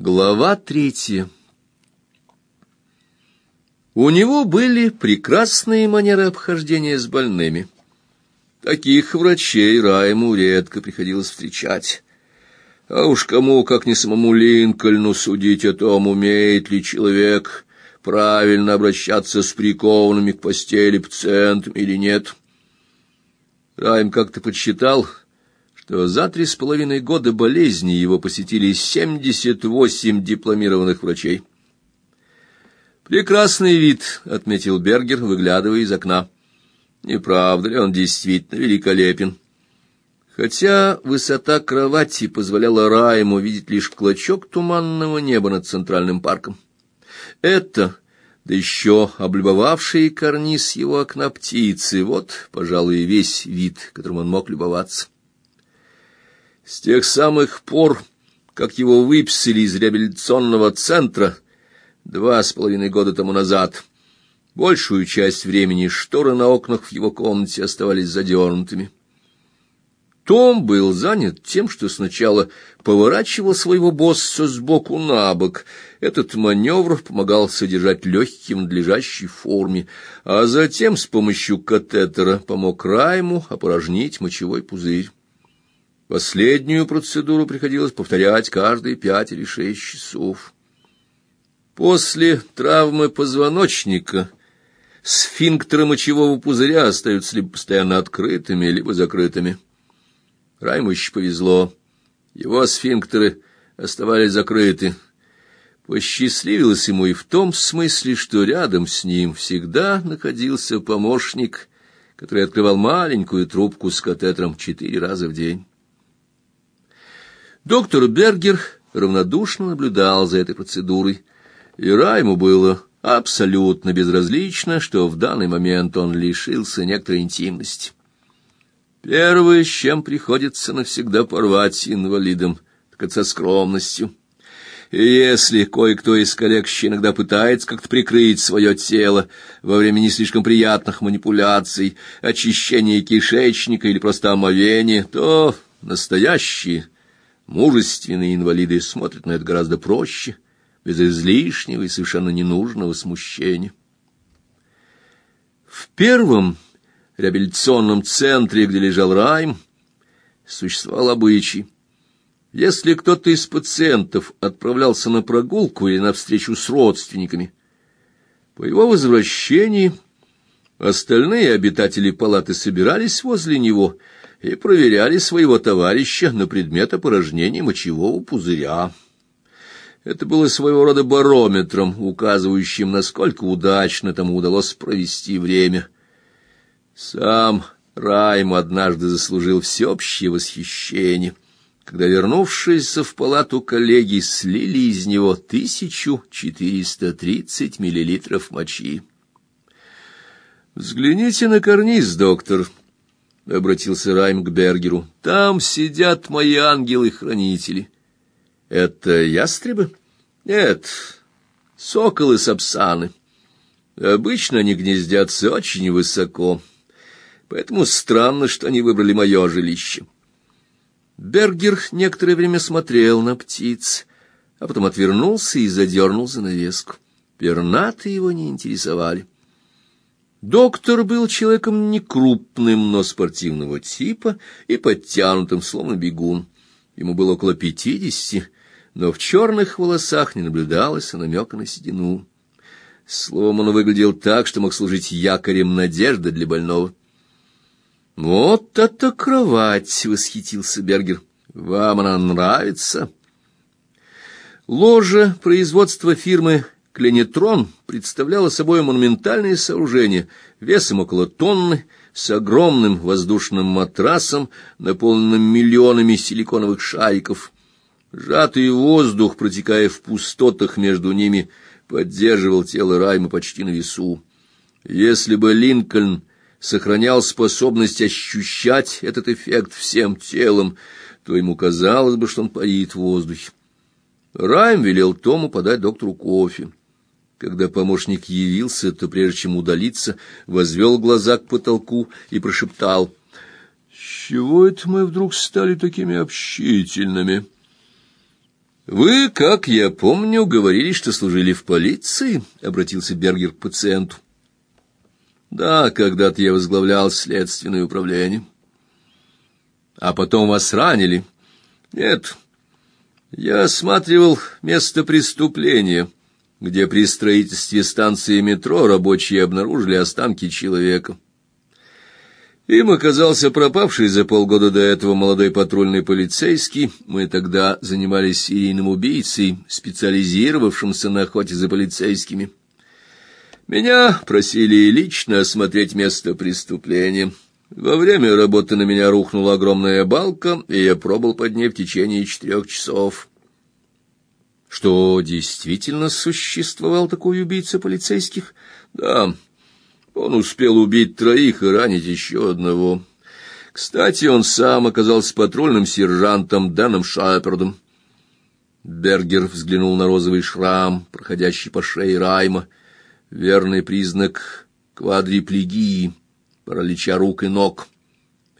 Глава третья У него были прекрасные манеры обхождения с больными. Таких врачей Райму редко приходилось встречать. А уж кому, как не самому Линкольну, судить о том, умеет ли человек правильно обращаться с прикованными к постели пациентами или нет. Райм как-то подсчитал, что за три с половиной года болезни его посетили семьдесят восемь дипломированных врачей. «Прекрасный вид», — отметил Бергер, выглядывая из окна. «Не правда ли он действительно великолепен?» Хотя высота кровати позволяла Райму видеть лишь клочок туманного неба над центральным парком. Это, да еще облюбовавшие карниз его окна птицы, вот, пожалуй, весь вид, которым он мог любоваться. С тех самых пор, как его выписали из реабилитационного центра два с половиной года тому назад, большую часть времени шторы на окнах в его комнате оставались задернутыми. Том был занят тем, что сначала поворачивал своего босса сбоку на бок. Этот маневр помогал содержать легкий в форме, а затем с помощью катетера помог Райму опорожнить мочевой пузырь. Последнюю процедуру приходилось повторять каждые пять или шесть часов. После травмы позвоночника сфинктеры мочевого пузыря остаются либо постоянно открытыми, либо закрытыми. Райму еще повезло. Его сфинктеры оставались закрыты. Посчастливилось ему и в том смысле, что рядом с ним всегда находился помощник, который открывал маленькую трубку с катетером четыре раза в день. Доктор Бергер равнодушно наблюдал за этой процедурой, и Райму было абсолютно безразлично, что в данный момент он лишился некоторой интимности. Первое, с чем приходится навсегда порвать инвалидам, так это со скромностью. И если кое-кто из коллег иногда пытается как-то прикрыть свое тело во время не слишком приятных манипуляций, очищения кишечника или просто омовения, то настоящие Мужественные инвалиды смотрят на это гораздо проще, без излишнего и совершенно ненужного смущения. В первом реабилитационном центре, где лежал Райм, существовал обычай. Если кто-то из пациентов отправлялся на прогулку или на встречу с родственниками, по его возвращении остальные обитатели палаты собирались возле него и проверяли своего товарища на предмет опорожнения мочевого пузыря. Это было своего рода барометром, указывающим, насколько удачно тому удалось провести время. Сам Райм однажды заслужил всеобщее восхищение, когда, вернувшиеся в палату коллеги, слили из него тысячу четыреста тридцать миллилитров мочи. «Взгляните на карниз, доктор», — обратился Райм к Бергеру. — Там сидят мои ангелы-хранители. — Это ястребы? — Нет, соколы-сапсаны. Обычно они гнездятся очень высоко, поэтому странно, что они выбрали мое жилище. Бергер некоторое время смотрел на птиц, а потом отвернулся и задернул занавеску. Пернаты его не интересовали. — Доктор был человеком некрупным, но спортивного типа и подтянутым, словно бегун. Ему было около пятидесяти, но в черных волосах не наблюдалось намека на седину. Словом, он выглядел так, что мог служить якорем надежды для больного. «Вот это кровать!» — восхитился Бергер. «Вам она нравится?» Ложа производства фирмы Кленитрон представляла собой монументальное сооружение весом около тонны, с огромным воздушным матрасом, наполненным миллионами силиконовых шариков. Сжатый воздух, протекая в пустотах между ними, поддерживал тело Райма почти на весу. Если бы Линкольн сохранял способность ощущать этот эффект всем телом, то ему казалось бы, что он парит в воздухе. Райм велел Тому подать доктору кофе. Когда помощник явился, то прежде чем удалиться, возвел глаза к потолку и прошептал: "С чего это мы вдруг стали такими общительными?" Вы, как я помню, говорили, что служили в полиции, обратился Бергер к пациенту. Да, когда-то я возглавлял следственное управление. А потом вас ранили? Нет. Я осматривал место преступления, где при строительстве станции метро рабочие обнаружили останки человека. Им оказался пропавший за полгода до этого молодой патрульный полицейский. Мы тогда занимались серийным убийцей, специализировавшимся на охоте за полицейскими. Меня просили лично осмотреть место преступления. Во время работы на меня рухнула огромная балка, и я пробыл под ней в течение четырех часов. Что действительно существовал такой убийца полицейских? Да. Он успел убить троих и ранить еще одного. Кстати, он сам оказался патрульным сержантом Дэном Шапердом. Бергер взглянул на розовый шрам, проходящий по шее Райма, верный признак квадриплегии, паралича рук и ног.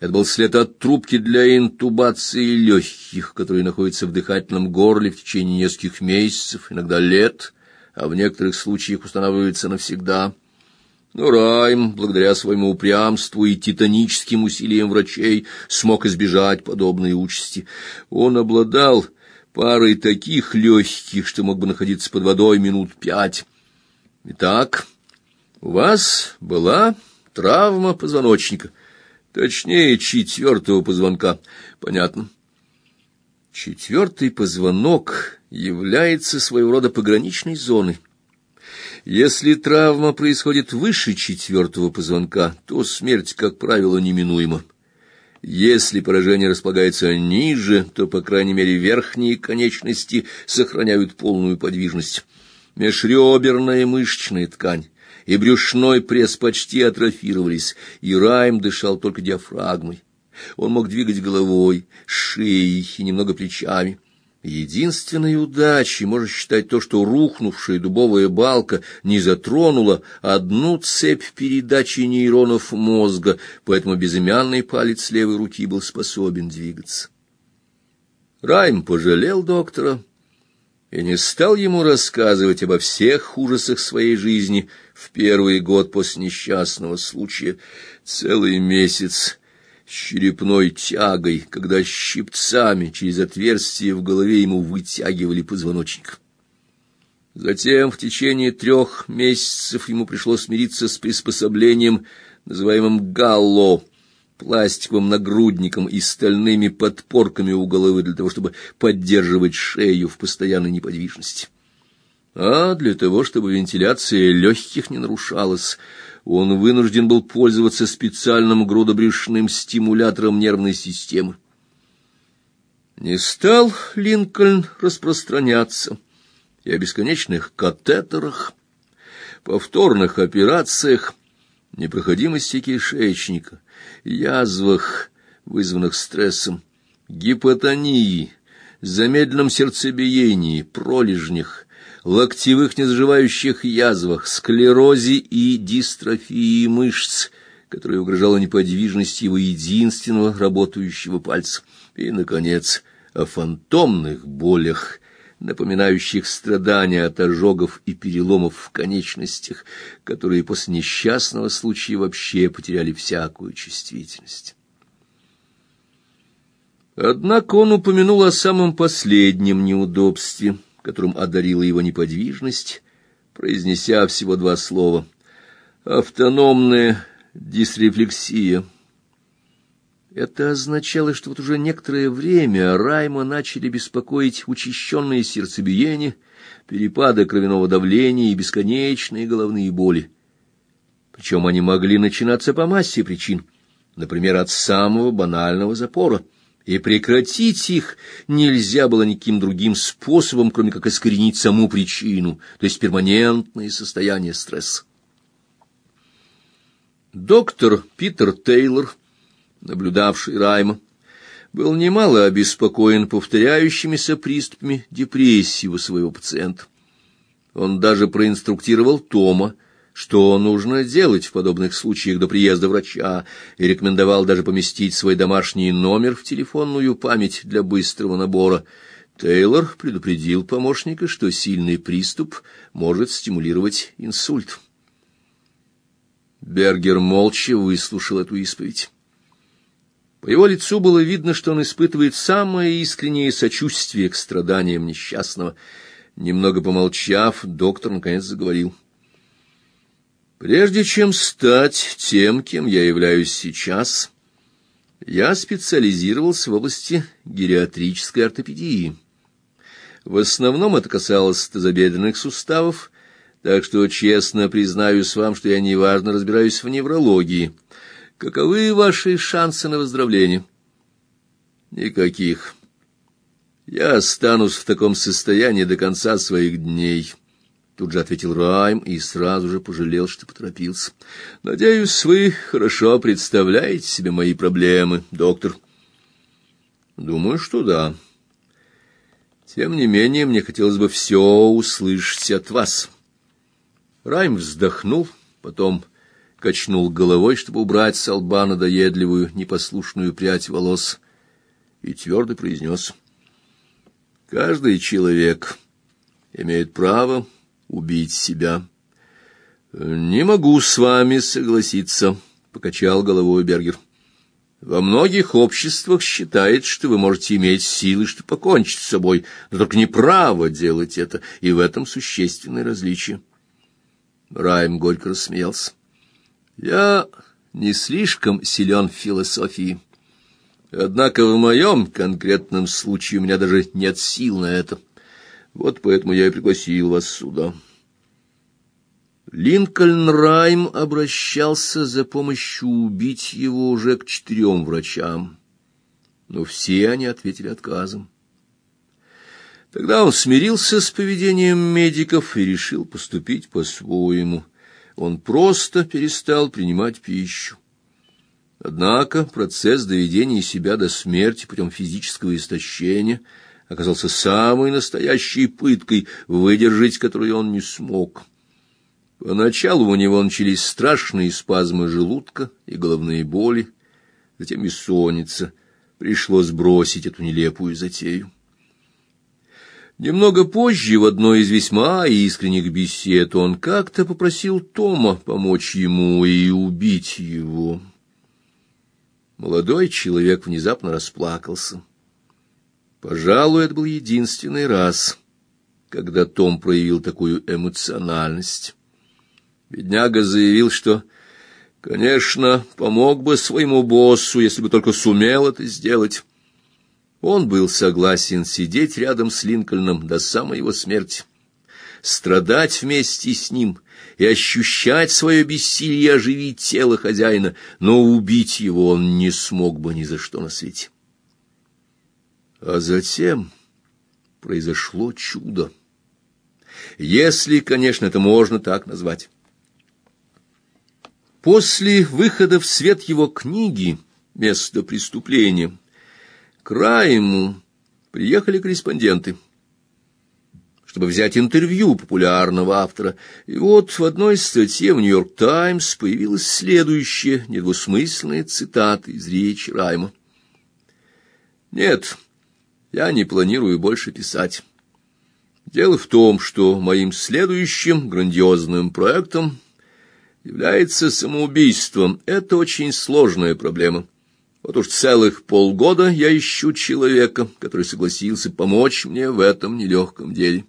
Это был след от трубки для интубации легких, которые находятся в дыхательном горле в течение нескольких месяцев, иногда лет, а в некоторых случаях устанавливаются навсегда. Но Райм, благодаря своему упрямству и титаническим усилиям врачей, смог избежать подобной участи. Он обладал парой таких легких, что мог бы находиться под водой минут пять. Итак, у вас была травма позвоночника, точнее, четвертого позвонка. Понятно. Четвертый позвонок является своего рода пограничной зоной. Если травма происходит выше четвертого позвонка, то смерть, как правило, неминуема. Если поражение располагается ниже, то, по крайней мере, верхние конечности сохраняют полную подвижность. Межреберная мышечная ткань и брюшной пресс почти атрофировались, и Райм дышал только диафрагмой. Он мог двигать головой, шеей и немного плечами. Единственной удачей можно считать то, что рухнувшая дубовая балка не затронула одну цепь передачи нейронов мозга, поэтому безымянный палец левой руки был способен двигаться. Райм пожалел доктора и не стал ему рассказывать обо всех ужасах своей жизни в первый год после несчастного случая. Целый месяц с черепной тягой, когда щипцами через отверстие в голове ему вытягивали позвоночник. Затем в течение трех месяцев ему пришлось смириться с приспособлением, называемым галло, пластиковым нагрудником и стальными подпорками у головы для того, чтобы поддерживать шею в постоянной неподвижности. А для того, чтобы вентиляция легких не нарушалась, он вынужден был пользоваться специальным грудобрюшным стимулятором нервной системы. Не стал Линкольн распространяться и о бесконечных катетерах, повторных операциях, непроходимости кишечника, язвах, вызванных стрессом, гипотонии, замедленном сердцебиении, пролежнях, локтевых незаживающих язвах, склерозе и дистрофии мышц, которая угрожала неподвижности его единственного работающего пальца, и, наконец, о фантомных болях, напоминающих страдания от ожогов и переломов в конечностях, которые после несчастного случая вообще потеряли всякую чувствительность. Однако он упомянул о самом последнем неудобстве — которым одарила его неподвижность, произнеся всего два слова. Автономная дисрефлексия. Это означало, что вот уже некоторое время Райма начали беспокоить учащенные сердцебиение, перепады кровяного давления и бесконечные головные боли. Причем они могли начинаться по массе причин, например, от самого банального запора — и прекратить их нельзя было никаким другим способом, кроме как искоренить саму причину, то есть перманентное состояние стресса. Доктор Питер Тейлор, наблюдавший Райма, был немало обеспокоен повторяющимися приступами депрессии у своего пациента. Он даже проинструктировал Тома, что нужно делать в подобных случаях до приезда врача, и рекомендовал даже поместить свой домашний номер в телефонную память для быстрого набора. Тейлор предупредил помощника, что сильный приступ может стимулировать инсульт. Бергер молча выслушал эту исповедь. По его лицу было видно, что он испытывает самое искреннее сочувствие к страданиям несчастного. Немного помолчав, доктор наконец заговорил. «Прежде чем стать тем, кем я являюсь сейчас, я специализировался в области гериатрической ортопедии. В основном это касалось тазобедренных суставов, так что честно признаюсь вам, что я неважно разбираюсь в неврологии». Каковы ваши шансы на выздоровление? Никаких. Я останусь в таком состоянии до конца своих дней. Тут же ответил Райм и сразу же пожалел, что поторопился. Надеюсь, вы хорошо представляете себе мои проблемы, доктор. Думаю, что да. Тем не менее, мне хотелось бы все услышать от вас. Райм вздохнул, потом качнул головой, чтобы убрать с лба надоедливую, непослушную прядь волос, и твердо произнес. «Каждый человек имеет право убить себя». «Не могу с вами согласиться», — покачал головой Бергер. «Во многих обществах считает, что вы можете иметь силы, чтобы покончить с собой, но только не право делать это, и в этом существенное различие». Райм горько рассмеялся. Я не слишком силен в философии. Однако в моем конкретном случае у меня даже нет сил на это. Вот поэтому я и пригласил вас сюда. Линкольн Райм обращался за помощью убить его уже к четырем врачам, но все они ответили отказом. Тогда он смирился с поведением медиков и решил поступить по-своему — он просто перестал принимать пищу. Однако процесс доведения себя до смерти путем физического истощения оказался самой настоящей пыткой, выдержать которую он не смог. Поначалу у него начались страшные спазмы желудка и головные боли, затем бессонница. Пришлось бросить эту нелепую затею. Немного позже, в одной из весьма искренних бесед, он как-то попросил Тома помочь ему и убить его. Молодой человек внезапно расплакался. Пожалуй, это был единственный раз, когда Том проявил такую эмоциональность. Бедняга заявил, что, конечно, помог бы своему боссу, если бы только сумел это сделать. Он был согласен сидеть рядом с Линкольном до самой его смерти, страдать вместе с ним и ощущать свое бессилие оживить тело хозяина, но убить его он не смог бы ни за что на свете. А затем произошло чудо. Если, конечно, это можно так назвать. После выхода в свет его книги «Место преступления» К приехали корреспонденты, чтобы взять интервью популярного автора. И вот в одной статье в «Нью-Йорк Таймс» появилась следующая недвусмысленная цитата из речи Райма. «Нет, я не планирую больше писать. Дело в том, что моим следующим грандиозным проектом является самоубийством. Это очень сложная проблема». Вот уж целых полгода я ищу человека, который согласился помочь мне в этом нелегком деле.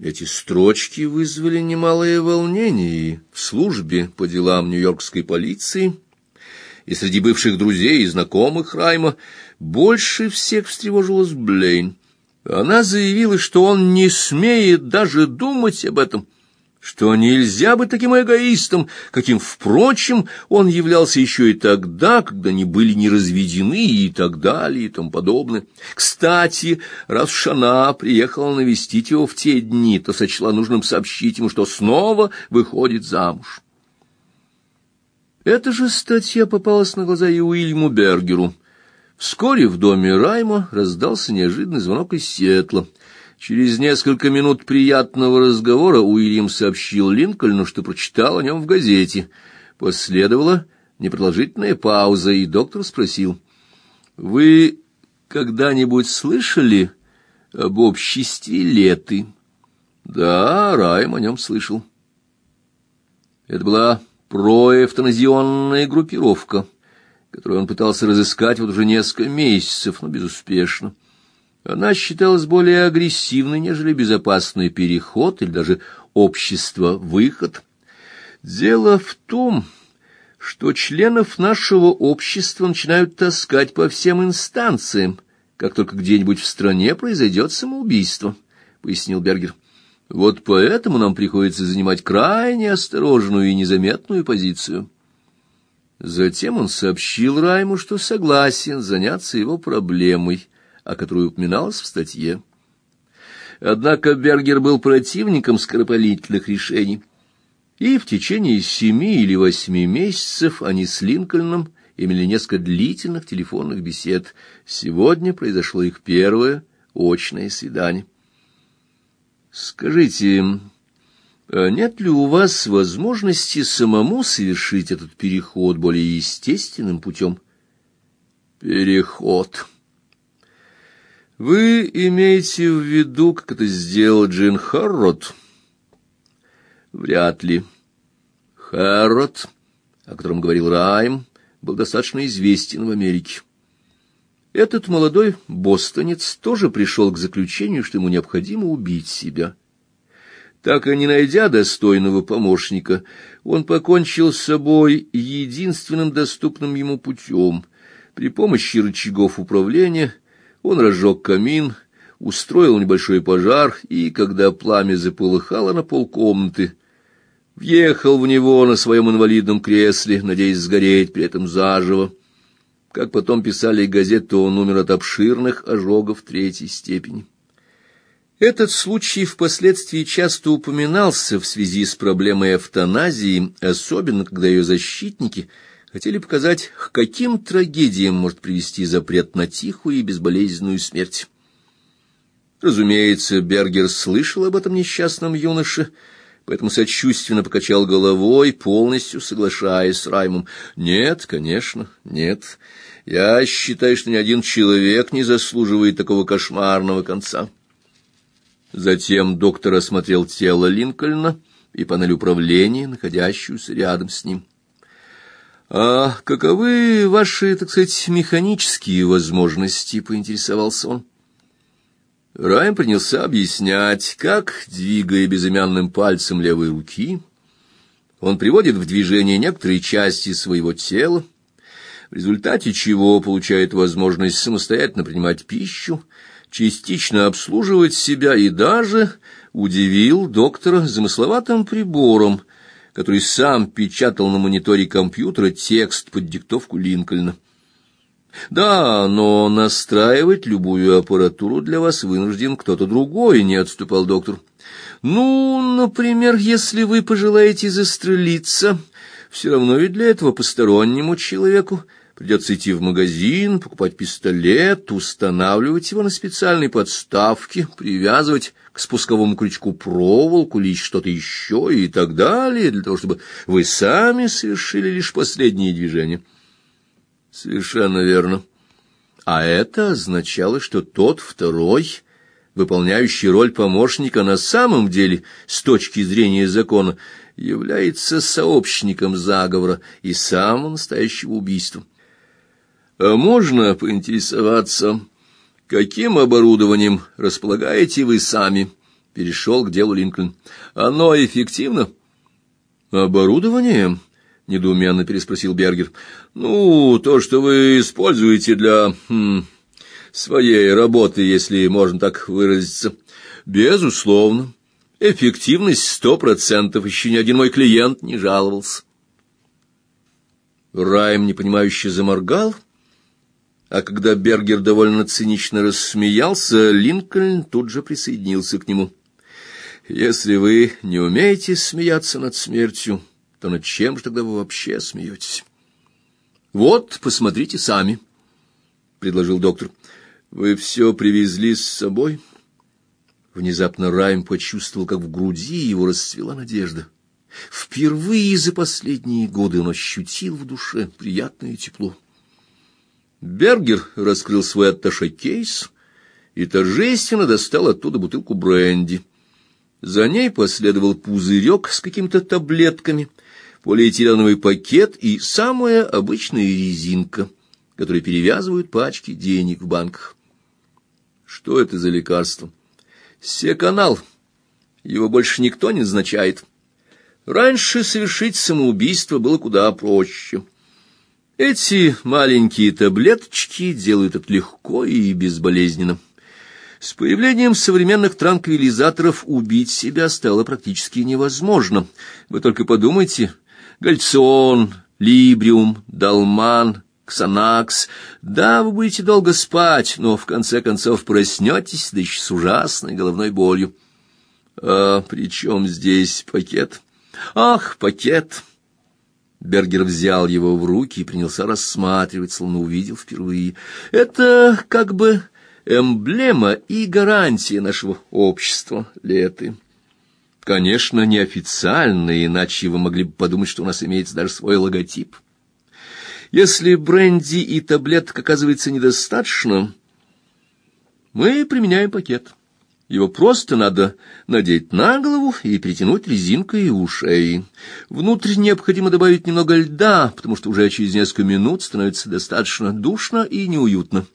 Эти строчки вызвали немалое волнение в службе по делам нью-йоркской полиции, и среди бывших друзей и знакомых Райма больше всех встревожилась Блейн. Она заявила, что он не смеет даже думать об этом — что нельзя быть таким эгоистом, каким, впрочем, он являлся еще и тогда, когда они были не разведены и так далее и тому подобное. Кстати, раз Шана приехала навестить его в те дни, то сочла нужным сообщить ему, что снова выходит замуж. Эта же статья попалась на глаза и Уильяму Бергеру. Вскоре в доме Райма раздался неожиданный звонок из Сиэтла — Через несколько минут приятного разговора Уильям сообщил Линкольну, что прочитал о нем в газете. Последовала непродолжительная пауза, и доктор спросил, «Вы когда-нибудь слышали об обществе Леты? Да, Райм о нем слышал. Это была проэвтаназионная группировка, которую он пытался разыскать вот уже несколько месяцев, но безуспешно. Она считалась более агрессивной, нежели безопасный переход или даже общество-выход. Дело в том, что членов нашего общества начинают таскать по всем инстанциям, как только где-нибудь в стране произойдет самоубийство, — пояснил Бергер. Вот поэтому нам приходится занимать крайне осторожную и незаметную позицию. Затем он сообщил Райму, что согласен заняться его проблемой, о которой упоминалось в статье. Однако Бергер был противником скоропалительных решений, и в течение семи или восьми месяцев они с Линкольном имели несколько длительных телефонных бесед. Сегодня произошло их первое очное свидание. «Скажите, а нет ли у вас возможности самому совершить этот переход более естественным путем?» «Переход», вы имеете в виду, как это сделал Джин Харрот? Вряд ли. Харрот, о котором говорил Райм, был достаточно известен в Америке. Этот молодой бостонец тоже пришел к заключению, что ему необходимо убить себя. Так и не найдя достойного помощника, он покончил с собой единственным доступным ему путем. При помощи рычагов управления он разжег камин, устроил небольшой пожар, и, когда пламя заполыхало на полкомнаты, въехал в него на своем инвалидном кресле, надеясь сгореть при этом заживо. Как потом писали газеты, он умер от обширных ожогов третьей степени. Этот случай впоследствии часто упоминался в связи с проблемой эвтаназии, особенно когда ее защитники – хотели показать, к каким трагедиям может привести запрет на тихую и безболезненную смерть. Разумеется, Бергер слышал об этом несчастном юноше, поэтому сочувственно покачал головой, полностью соглашаясь с Раймом. «Нет, конечно, нет. Я считаю, что ни один человек не заслуживает такого кошмарного конца». Затем доктор осмотрел тело Линкольна и панель управления, находящуюся рядом с ним. «А каковы ваши, так сказать, механические возможности?» — поинтересовался он. Райм принялся объяснять, как, двигая безымянным пальцем левой руки, он приводит в движение некоторые части своего тела, в результате чего получает возможность самостоятельно принимать пищу, частично обслуживать себя и даже удивил доктора замысловатым прибором, который сам печатал на мониторе компьютера текст под диктовку Линкольна. Да, но настраивать любую аппаратуру для вас вынужден кто-то другой, не отступал доктор. Ну, например, если вы пожелаете застрелиться, все равно ведь для этого постороннему человеку Придется идти в магазин, покупать пистолет, устанавливать его на специальной подставке, привязывать к спусковому крючку проволоку или что-то еще и так далее, для того, чтобы вы сами совершили лишь последние движения. Совершенно верно. А это означало, что тот второй, выполняющий роль помощника на самом деле, с точки зрения закона, является сообщником заговора и самого настоящего убийства. А можно поинтересоваться, каким оборудованием располагаете вы сами? Перешел к делу Линкольн. Оно эффективно? Оборудование? недоуменно переспросил Бергер. Ну, то, что вы используете для хм, своей работы, если можно так выразиться. Безусловно. Эффективность сто процентов. Еще ни один мой клиент не жаловался. Райм непонимающе заморгал а когда Бергер довольно цинично рассмеялся, Линкольн тут же присоединился к нему. «Если вы не умеете смеяться над смертью, то над чем же тогда вы вообще смеетесь?» «Вот, посмотрите сами», — предложил доктор. «Вы все привезли с собой?» Внезапно Райм почувствовал, как в груди его расцвела надежда. Впервые за последние годы он ощутил в душе приятное тепло. Бергер раскрыл свой атташе-кейс и торжественно достал оттуда бутылку бренди. За ней последовал пузырек с какими-то таблетками, полиэтиленовый пакет и самая обычная резинка, которой перевязывают пачки денег в банках. Что это за лекарство? Секанал. Его больше никто не назначает. Раньше совершить самоубийство было куда проще. Эти маленькие таблеточки делают это легко и безболезненно. С появлением современных транквилизаторов убить себя стало практически невозможно. Вы только подумайте, гальцион, либриум, далман, ксанакс. Да, вы будете долго спать, но в конце концов проснетесь, да еще с ужасной головной болью. А при здесь пакет? Ах, пакет! Бергер взял его в руки и принялся рассматривать, словно увидел впервые. Это как бы эмблема и гарантия нашего общества, Леты. Конечно, неофициально, иначе вы могли бы подумать, что у нас имеется даже свой логотип. Если бренди и таблеток оказывается недостаточно, мы применяем пакет. Его просто надо надеть на голову и притянуть резинкой ушей. Внутрь необходимо добавить немного льда, потому что уже через несколько минут становится достаточно душно и неуютно.